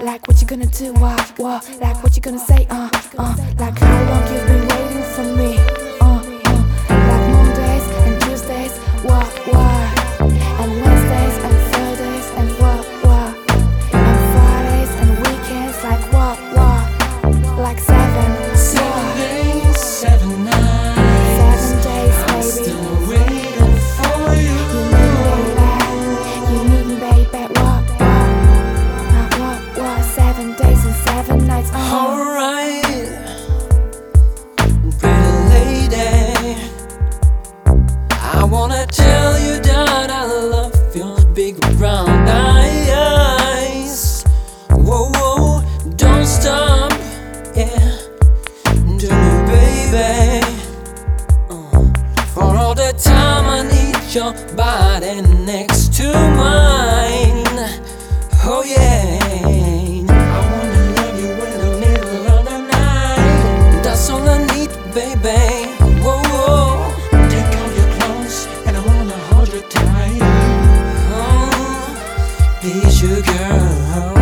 Like what you gonna do? What? What? Like what you gonna say? Uh, uh. Like how long you've been waiting for me? The time I need your body next to mine. Oh yeah. I wanna love you in the middle of the night. That's all I need, baby. Take off your clothes and I wanna hold you tight. Oh, be your girl.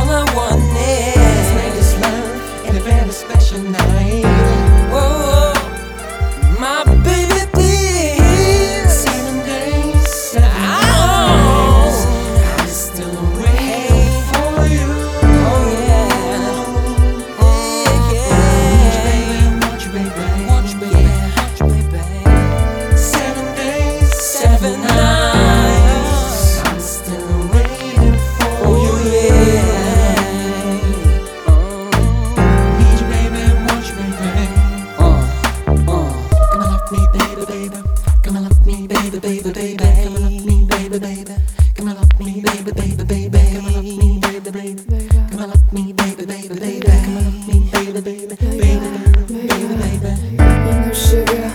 Come and love me, baby, baby, baby. Come and love me, baby, baby, baby, baby, baby. Know, sugar,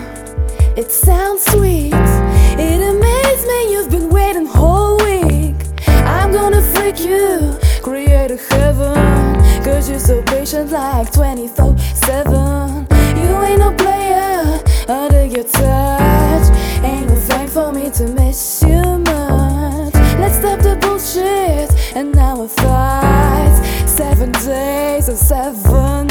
it sounds sweet. It amazes me you've been waiting whole week. I'm gonna freak you, create a heaven. Cause you're so patient, like 24 7. You ain't no player under your touch. Ain't no thing for me to miss you much. Let's stop the bullshit and. Seven days and seven